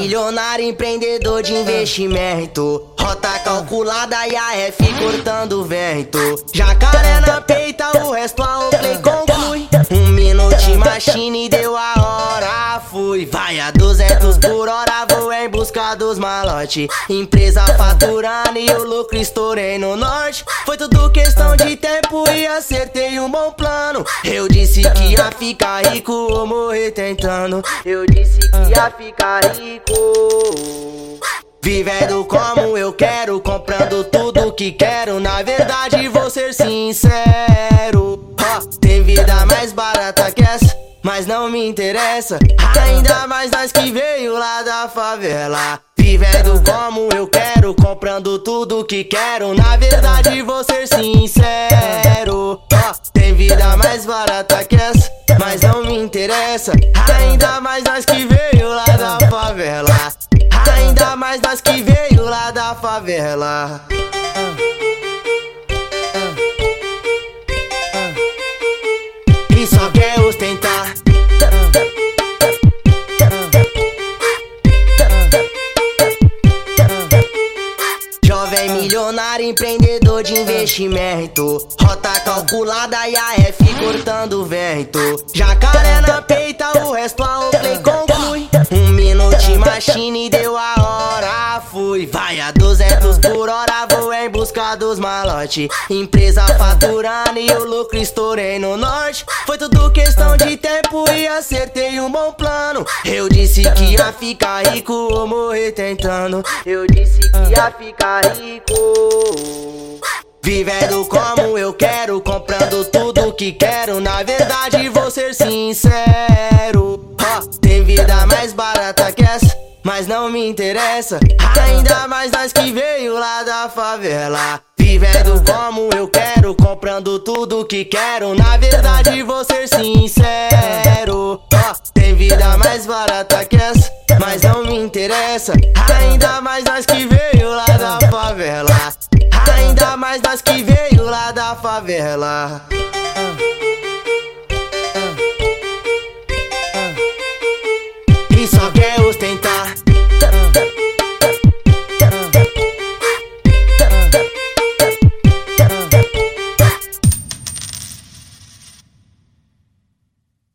Milionário, empreendedor de investimento. Rota calculada e a F cortando vento. Jacaré na peita, o resto a Oakley conclui. Um minuto machine deu a fui. Vai a 200 por hora, vou em busca dos malote. Empresa faturando e o lucro estourei no norte. Foi tudo questão de tempo e acertei um bom plano. Eu disse que ia ficar rico ou morrer tentando. Eu disse que ia ficar rico. Vivendo como eu quero, comprando tudo que quero. Na verdade, vou ser sincero. tem vida mais barata que mas não me interessa. Ainda mais nós que veio lá da favela. Vivendo como eu quero, comprando tudo que quero. Na verdade, vou ser sincero. tem vida mais barata que essa, mas não me interessa. Ainda mais nós que veio lá da favela. Ainda mais nós que veio lá da favela. Jovem milionário, empreendedor de investimento. Rota calculada e a F cortando vento. Jacaré na peita, o resto a Oakley conclui. Um minuto machine deu a hora, fui. Vai a 200 por hora, vou em busca dos malote. Empresa faturando e o lucro estourei no norte. Foi tudo questão acertei um bom plano. Eu disse que ia ficar rico ou morrer tentando. Eu disse que ia ficar rico. Vivendo como eu quero, comprando tudo que quero. Na verdade, vou ser sincero. tem vida mais barata que essa, mas não me interessa. Ainda mais nós que veio lá da favela. Vivendo como eu quero, comprando tudo que quero. Na verdade, vou ser sincero. Vida mais barata que essa, mas não me interessa. Ainda mais nós que veio lá da favela. Ainda mais nós que veio lá da favela.